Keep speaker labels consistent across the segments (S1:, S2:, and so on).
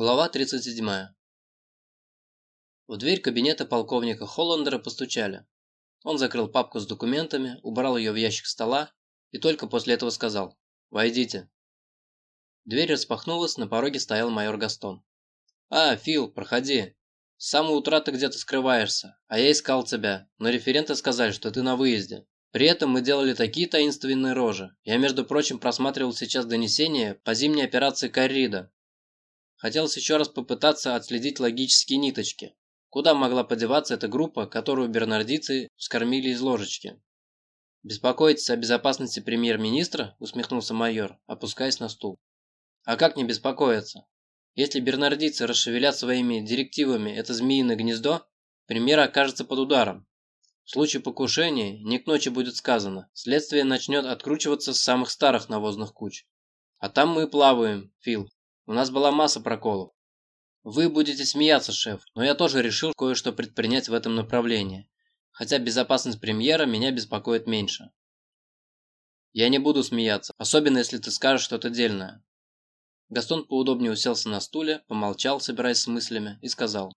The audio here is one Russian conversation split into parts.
S1: Глава 37. В дверь кабинета полковника Холландера постучали. Он закрыл папку с документами, убрал ее в ящик стола и только после этого сказал «Войдите». Дверь распахнулась, на пороге стоял майор Гастон. «А, Фил, проходи. С самого утра ты где-то скрываешься, а я искал тебя, но референты сказали, что ты на выезде. При этом мы делали такие таинственные рожи. Я, между прочим, просматривал сейчас донесение по зимней операции Каррида, Хотелось еще раз попытаться отследить логические ниточки. Куда могла подеваться эта группа, которую бернардицы вскормили из ложечки? «Беспокоитесь о безопасности премьер-министра?» – усмехнулся майор, опускаясь на стул. «А как не беспокоиться? Если бернардицы расшевелят своими директивами это змеиное гнездо, премьер окажется под ударом. В случае покушения не к ночи будет сказано, следствие начнет откручиваться с самых старых навозных куч. А там мы плаваем, Фил. У нас была масса проколов. Вы будете смеяться, шеф, но я тоже решил кое-что предпринять в этом направлении. Хотя безопасность премьера меня беспокоит меньше. Я не буду смеяться, особенно если ты скажешь что-то дельное. Гастон поудобнее уселся на стуле, помолчал, собираясь с мыслями, и сказал.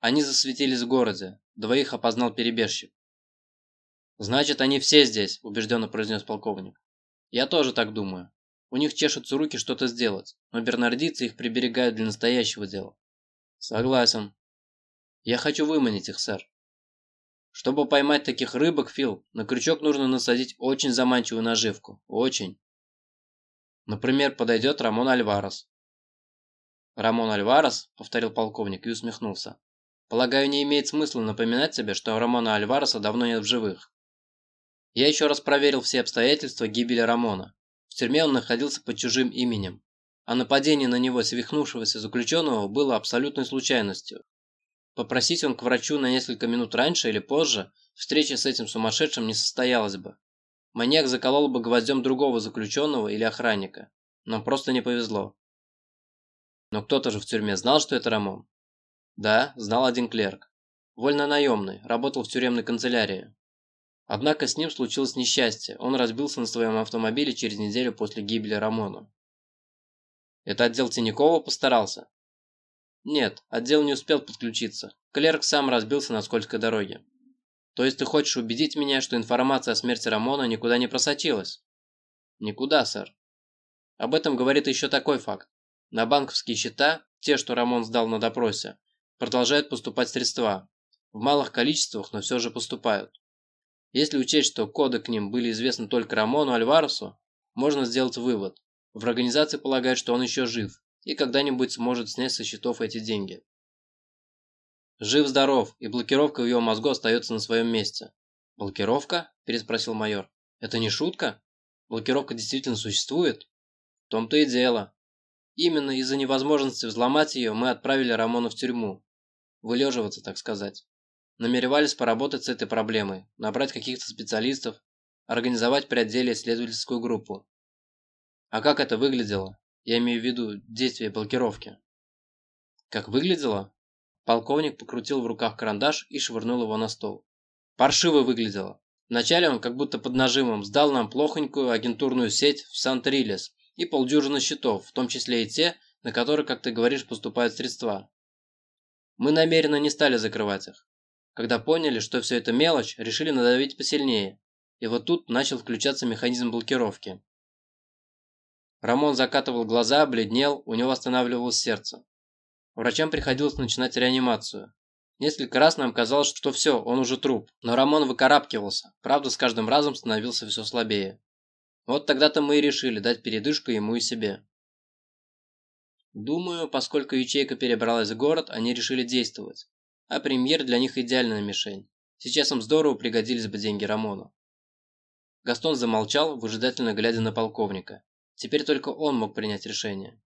S1: Они засветились в городе. Двоих опознал перебежчик. «Значит, они все здесь», – убежденно произнес полковник. «Я тоже так думаю. У них чешутся руки что-то сделать, но бернардийцы их приберегают для настоящего дела. Согласен. Я хочу выманить их, сэр. Чтобы поймать таких рыбок, Фил, на крючок нужно насадить очень заманчивую наживку. Очень. Например, подойдет Рамон Альварес. Рамон Альварес, повторил полковник и усмехнулся. Полагаю, не имеет смысла напоминать тебе, что Рамона Альвареса давно нет в живых. Я еще раз проверил все обстоятельства гибели Рамона. В тюрьме он находился под чужим именем, а нападение на него свихнувшегося заключенного было абсолютной случайностью. Попросить он к врачу на несколько минут раньше или позже, встреча с этим сумасшедшим не состоялась бы. Маньяк заколол бы гвоздем другого заключенного или охранника. Нам просто не повезло. Но кто-то же в тюрьме знал, что это Рамон. Да, знал один клерк. Вольно наемный, работал в тюремной канцелярии. Однако с ним случилось несчастье, он разбился на своем автомобиле через неделю после гибели Рамона. Это отдел Тинякова постарался? Нет, отдел не успел подключиться. Клерк сам разбился на скользкой дороге. То есть ты хочешь убедить меня, что информация о смерти Рамона никуда не просочилась? Никуда, сэр. Об этом говорит еще такой факт. На банковские счета, те, что Рамон сдал на допросе, продолжают поступать средства. В малых количествах, но все же поступают. Если учесть, что коды к ним были известны только Рамону Альваресу, можно сделать вывод. В организации полагают, что он еще жив и когда-нибудь сможет снять со счетов эти деньги. Жив-здоров, и блокировка в его мозгу остается на своем месте. «Блокировка?» – переспросил майор. «Это не шутка? Блокировка действительно существует?» «В том-то и дело. Именно из-за невозможности взломать ее мы отправили Рамона в тюрьму. Вылеживаться, так сказать. Намеревались поработать с этой проблемой, набрать каких-то специалистов, организовать при отделе исследовательскую группу. А как это выглядело? Я имею в виду действие блокировки. Как выглядело? Полковник покрутил в руках карандаш и швырнул его на стол. Паршиво выглядело. Вначале он как будто под нажимом сдал нам плохонькую агентурную сеть в Сант-Рилес и полдюжины счетов, в том числе и те, на которые, как ты говоришь, поступают средства. Мы намеренно не стали закрывать их. Когда поняли, что все это мелочь, решили надавить посильнее. И вот тут начал включаться механизм блокировки. Рамон закатывал глаза, бледнел, у него останавливалось сердце. Врачам приходилось начинать реанимацию. Несколько раз нам казалось, что все, он уже труп. Но Рамон выкарабкивался, правда с каждым разом становился все слабее. Вот тогда-то мы и решили дать передышку ему и себе. Думаю, поскольку ячейка перебралась в город, они решили действовать а премьер для них идеальная мишень. Сейчас им здорово пригодились бы деньги Рамону. Гастон замолчал, выжидательно глядя на полковника. Теперь только он мог принять решение.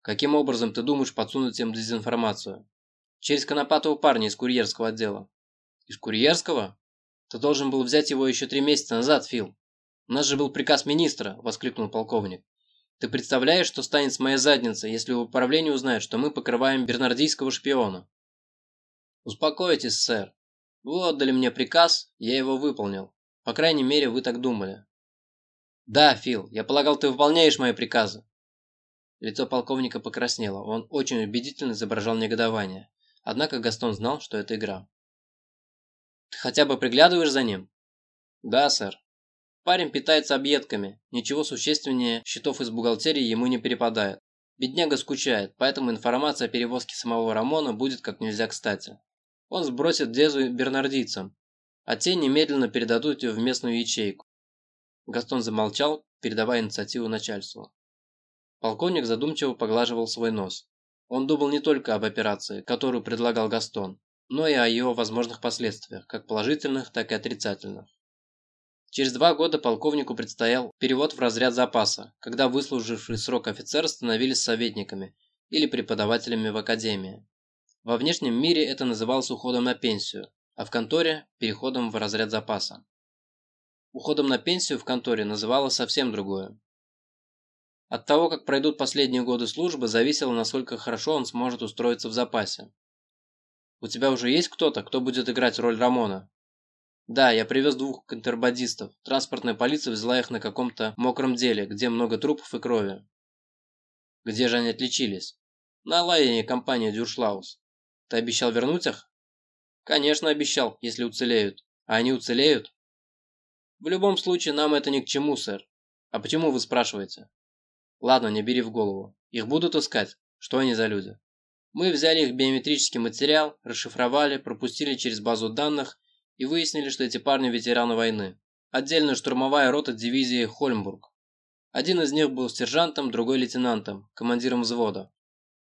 S1: «Каким образом ты думаешь подсунуть им дезинформацию?» «Через конопатого парня из курьерского отдела». «Из курьерского? Ты должен был взять его еще три месяца назад, Фил. У нас же был приказ министра», – воскликнул полковник. «Ты представляешь, что станет с моей задницей, если в управлении узнают, что мы покрываем бернардийского шпиона?» «Успокойтесь, сэр. Вы отдали мне приказ, я его выполнил. По крайней мере, вы так думали». «Да, Фил, я полагал, ты выполняешь мои приказы». Лицо полковника покраснело, он очень убедительно изображал негодование. Однако Гастон знал, что это игра. «Ты хотя бы приглядываешь за ним?» «Да, сэр. Парень питается объедками, ничего существеннее счетов из бухгалтерии ему не перепадает. Бедняга скучает, поэтому информация о перевозке самого Рамона будет как нельзя кстати. Он сбросит Дезу бернардийцам, а те немедленно передадут ее в местную ячейку. Гастон замолчал, передавая инициативу начальству. Полковник задумчиво поглаживал свой нос. Он думал не только об операции, которую предлагал Гастон, но и о ее возможных последствиях, как положительных, так и отрицательных. Через два года полковнику предстоял перевод в разряд запаса, когда выслужившие срок офицеры становились советниками или преподавателями в академии. Во внешнем мире это называлось уходом на пенсию, а в конторе – переходом в разряд запаса. Уходом на пенсию в конторе называлось совсем другое. От того, как пройдут последние годы службы, зависело, насколько хорошо он сможет устроиться в запасе. «У тебя уже есть кто-то, кто будет играть роль Рамона?» «Да, я привез двух контрабандистов. Транспортная полиция взяла их на каком-то мокром деле, где много трупов и крови». «Где же они отличились?» «На лайне компании Дюршлаус. Ты обещал вернуть их?» «Конечно обещал, если уцелеют. А они уцелеют?» «В любом случае, нам это ни к чему, сэр. А почему вы спрашиваете?» Ладно, не бери в голову. Их будут искать. Что они за люди? Мы взяли их биометрический материал, расшифровали, пропустили через базу данных и выяснили, что эти парни ветераны войны. Отдельная штурмовая рота дивизии Хольмбург. Один из них был сержантом, другой лейтенантом, командиром взвода.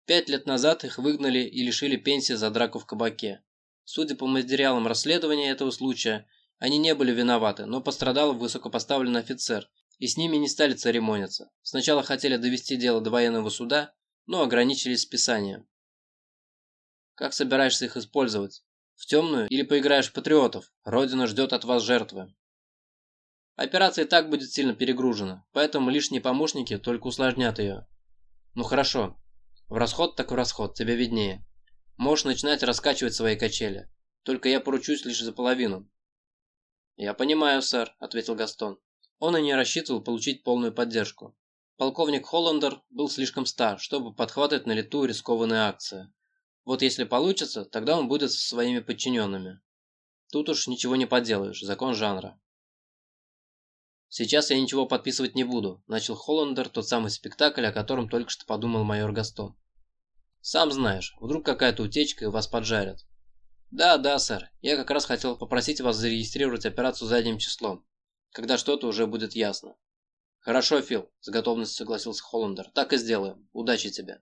S1: Пять лет назад их выгнали и лишили пенсии за драку в кабаке. Судя по материалам расследования этого случая, они не были виноваты, но пострадал высокопоставленный офицер, и с ними не стали церемониться. Сначала хотели довести дело до военного суда, но ограничились списанием. Как собираешься их использовать? В темную или поиграешь в патриотов? Родина ждет от вас жертвы. Операция и так будет сильно перегружена, поэтому лишние помощники только усложнят ее. Ну хорошо. В расход так в расход, тебе виднее. Можешь начинать раскачивать свои качели. Только я поручусь лишь за половину. «Я понимаю, сэр», – ответил Гастон. Он и не рассчитывал получить полную поддержку. Полковник Холландер был слишком стар, чтобы подхватывать на лету рискованные акции. Вот если получится, тогда он будет со своими подчиненными. Тут уж ничего не поделаешь, закон жанра. «Сейчас я ничего подписывать не буду», – начал Холландер тот самый спектакль, о котором только что подумал майор Гастон. «Сам знаешь, вдруг какая-то утечка и вас поджарят». «Да, да, сэр. Я как раз хотел попросить вас зарегистрировать операцию задним числом когда что-то уже будет ясно. «Хорошо, Фил», – с готовностью согласился Холландер. «Так и сделаем. Удачи тебе».